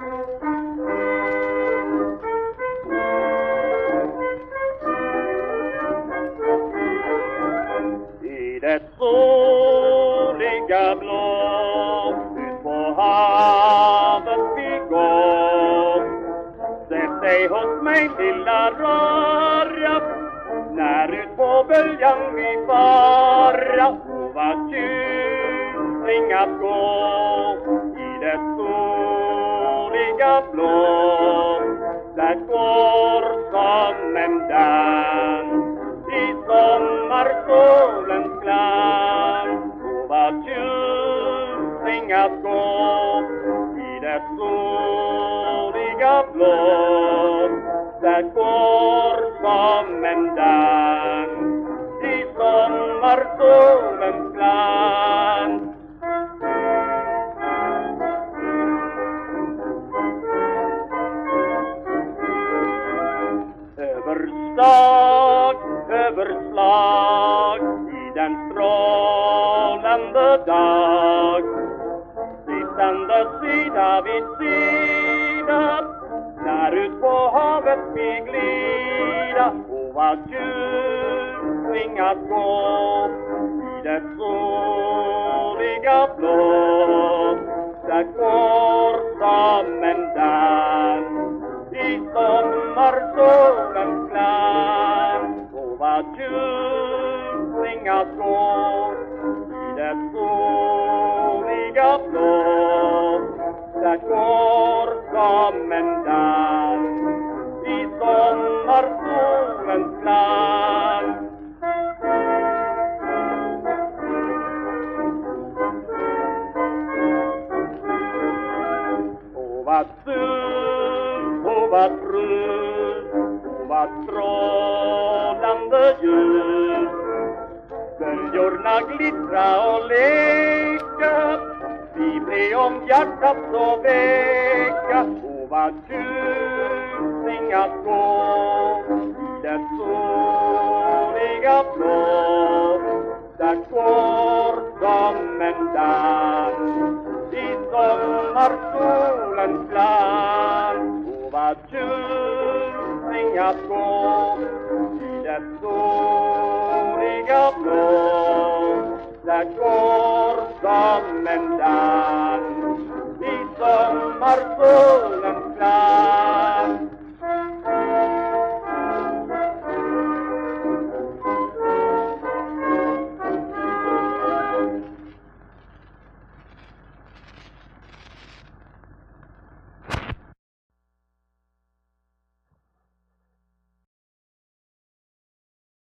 I det soliga blå ut på havet vi går Sätt dig hos mig lilla rara när ut på böljan vi fara och vad tjusning att gå i det soliga blå där går som en dans. I sommarsolens glans och vad tjusning att gå i det soliga blå där går som en dans. I sommarsolens glans slag över slag i den strålande dag. Sittande sida vid sida där ut på havet vi glida och vad djupt tvingas gå i det soliga blå glans och i det soliga blå där går som en dans i sommarsolens glans Och vad sur, och vad trött och vad strålande ljus Böljorna glittra och leka Vi blev om hjärtat så väcka och vad tjusning att gå i det soliga blå där går som en dans i sommarsolens glans och vad tjusning att gå i det soliga blå där går som en dans i sommarsolens glans